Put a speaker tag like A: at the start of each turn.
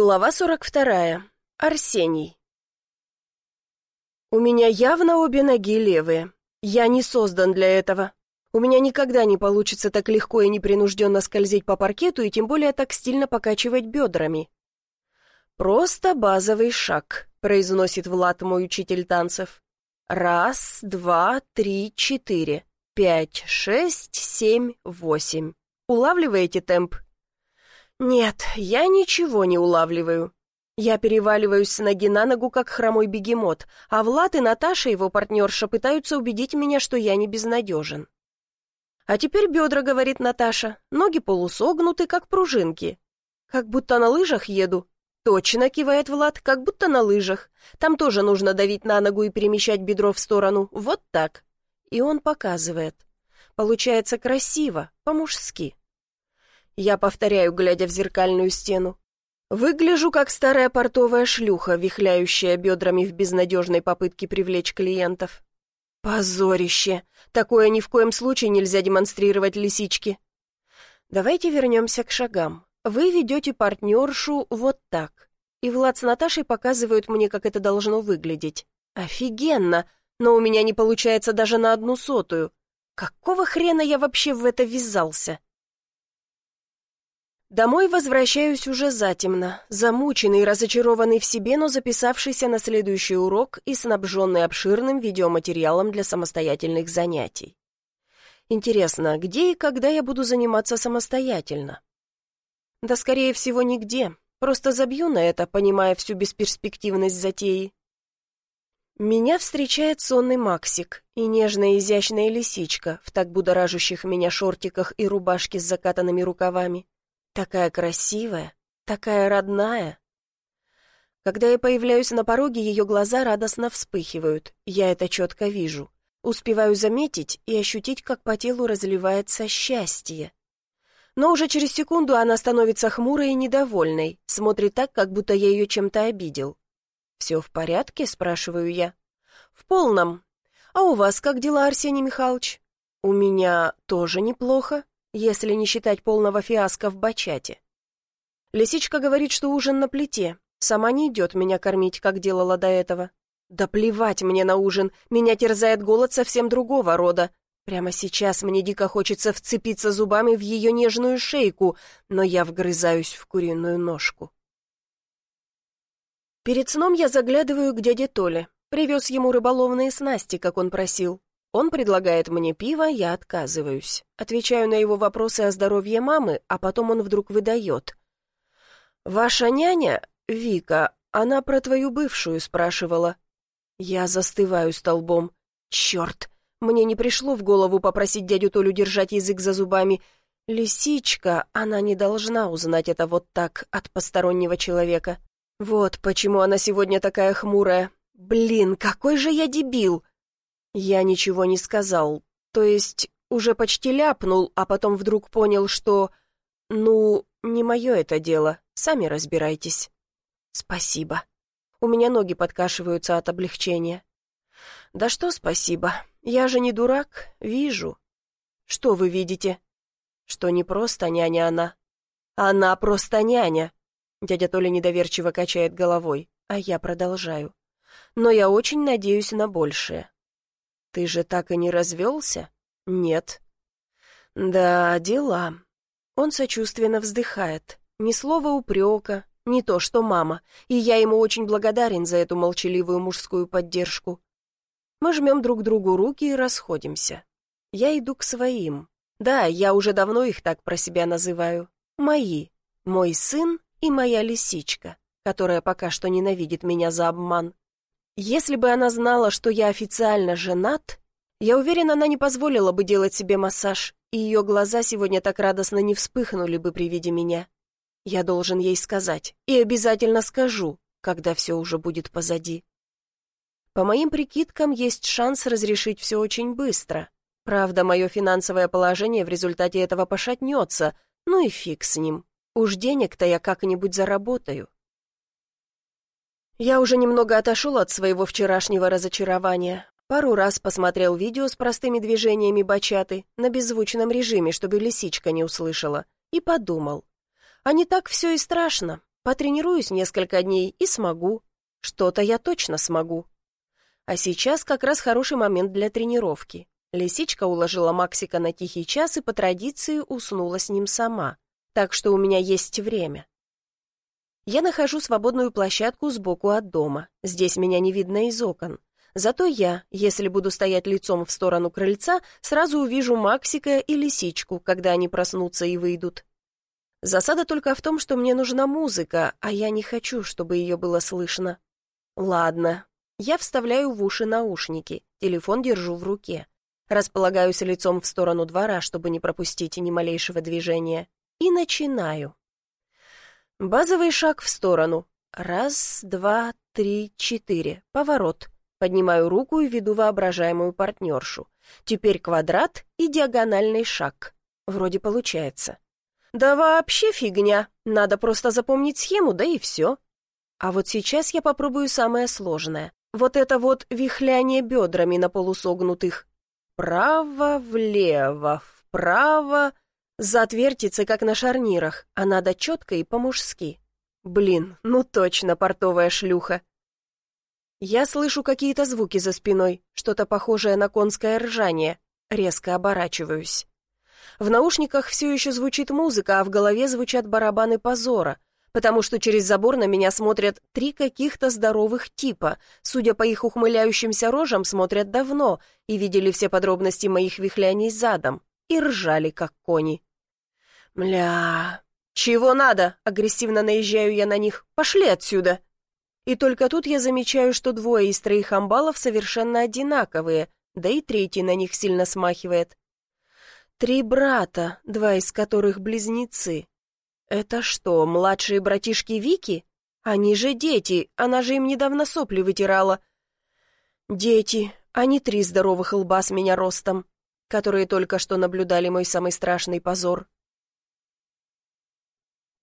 A: Глава 42. Арсений. У меня явно обе ноги левые. Я не создан для этого. У меня никогда не получится так легко и непринужденно скользить по паркету и тем более так стильно покачивать бедрами. «Просто базовый шаг», — произносит Влад, мой учитель танцев. «Раз, два, три, четыре, пять, шесть, семь, восемь. Улавливаете темп?» Нет, я ничего не улавливаю. Я переваливаюсь с ноги на ногу, как хромой бегемот, а Влад и Наташа, его партнерша, пытаются убедить меня, что я не безнадежен. «А теперь бедра», — говорит Наташа, — «ноги полусогнуты, как пружинки». «Как будто на лыжах еду». «Точно», — кивает Влад, — «как будто на лыжах. Там тоже нужно давить на ногу и перемещать бедро в сторону. Вот так». И он показывает. Получается красиво, по-мужски. Я повторяю, глядя в зеркальную стену. Выгляжу, как старая портовая шлюха, вихляющая бедрами в безнадежной попытке привлечь клиентов. Позорище! Такое ни в коем случае нельзя демонстрировать лисички. Давайте вернемся к шагам. Вы ведете партнершу вот так. И Влад с Наташей показывают мне, как это должно выглядеть. Офигенно! Но у меня не получается даже на одну сотую. Какого хрена я вообще в это ввязался? Домой возвращаюсь уже затемно, замученный и разочарованный в себе, но записавшийся на следующий урок и снабженный обширным видеоматериалом для самостоятельных занятий. Интересно, где и когда я буду заниматься самостоятельно? Да, скорее всего, нигде. Просто забью на это, понимая всю бесперспективность затеи. Меня встречает сонный Максик и нежная изящная лисичка в так будоражащих меня шортиках и рубашке с закатанными рукавами. Такая красивая, такая родная. Когда я появляюсь на пороге, ее глаза радостно вспыхивают. Я это четко вижу. Успеваю заметить и ощутить, как по телу разливается счастье. Но уже через секунду она становится хмурой и недовольной, смотрит так, как будто я ее чем-то обидел. «Все в порядке?» — спрашиваю я. «В полном. А у вас как дела, Арсений Михайлович?» «У меня тоже неплохо если не считать полного фиаско в бачате. Лисичка говорит, что ужин на плите, сама не идет меня кормить, как делала до этого. Да плевать мне на ужин, меня терзает голод совсем другого рода. Прямо сейчас мне дико хочется вцепиться зубами в ее нежную шейку, но я вгрызаюсь в куриную ножку. Перед сном я заглядываю к дяде Толе. Привез ему рыболовные снасти, как он просил. Он предлагает мне пиво, я отказываюсь. Отвечаю на его вопросы о здоровье мамы, а потом он вдруг выдает. «Ваша няня, Вика, она про твою бывшую спрашивала». Я застываю столбом. «Черт! Мне не пришло в голову попросить дядю Толю держать язык за зубами. Лисичка, она не должна узнать это вот так от постороннего человека. Вот почему она сегодня такая хмурая. Блин, какой же я дебил!» Я ничего не сказал, то есть уже почти ляпнул, а потом вдруг понял, что... Ну, не мое это дело, сами разбирайтесь. Спасибо. У меня ноги подкашиваются от облегчения. Да что спасибо, я же не дурак, вижу. Что вы видите? Что не просто няня она. Она просто няня. Дядя Толя недоверчиво качает головой, а я продолжаю. Но я очень надеюсь на большее. Ты же так и не развелся? Нет. Да, дела. Он сочувственно вздыхает. Ни слова упрека, не то что мама, и я ему очень благодарен за эту молчаливую мужскую поддержку. Мы жмем друг другу руки и расходимся. Я иду к своим. Да, я уже давно их так про себя называю. Мои. Мой сын и моя лисичка, которая пока что ненавидит меня за обман. Если бы она знала, что я официально женат, я уверен, она не позволила бы делать себе массаж, и ее глаза сегодня так радостно не вспыхнули бы при виде меня. Я должен ей сказать, и обязательно скажу, когда все уже будет позади. По моим прикидкам, есть шанс разрешить все очень быстро. Правда, мое финансовое положение в результате этого пошатнется, ну и фиг с ним. Уж денег-то я как-нибудь заработаю. Я уже немного отошел от своего вчерашнего разочарования. Пару раз посмотрел видео с простыми движениями бачаты на беззвучном режиме, чтобы лисичка не услышала, и подумал. А не так все и страшно. Потренируюсь несколько дней и смогу. Что-то я точно смогу. А сейчас как раз хороший момент для тренировки. Лисичка уложила Максика на тихий час и по традиции уснула с ним сама. Так что у меня есть время. Я нахожу свободную площадку сбоку от дома. Здесь меня не видно из окон. Зато я, если буду стоять лицом в сторону крыльца, сразу увижу Максика и Лисичку, когда они проснутся и выйдут. Засада только в том, что мне нужна музыка, а я не хочу, чтобы ее было слышно. Ладно. Я вставляю в уши наушники, телефон держу в руке. Располагаюсь лицом в сторону двора, чтобы не пропустить ни малейшего движения. И начинаю. Базовый шаг в сторону. Раз, два, три, четыре. Поворот. Поднимаю руку и веду воображаемую партнершу. Теперь квадрат и диагональный шаг. Вроде получается. Да вообще фигня. Надо просто запомнить схему, да и все. А вот сейчас я попробую самое сложное. Вот это вот вихляние бедрами на полусогнутых. Право-влево, вправо. Зад вертится, как на шарнирах, а надо четко и по-мужски. Блин, ну точно портовая шлюха. Я слышу какие-то звуки за спиной, что-то похожее на конское ржание. Резко оборачиваюсь. В наушниках все еще звучит музыка, а в голове звучат барабаны позора, потому что через забор на меня смотрят три каких-то здоровых типа, судя по их ухмыляющимся рожам, смотрят давно и видели все подробности моих вихляний задом, и ржали, как кони. «Мля... Чего надо?» — агрессивно наезжаю я на них. «Пошли отсюда!» И только тут я замечаю, что двое из троих амбалов совершенно одинаковые, да и третий на них сильно смахивает. Три брата, два из которых близнецы. Это что, младшие братишки Вики? Они же дети, она же им недавно сопли вытирала. Дети, они три здоровых лба с меня ростом, которые только что наблюдали мой самый страшный позор.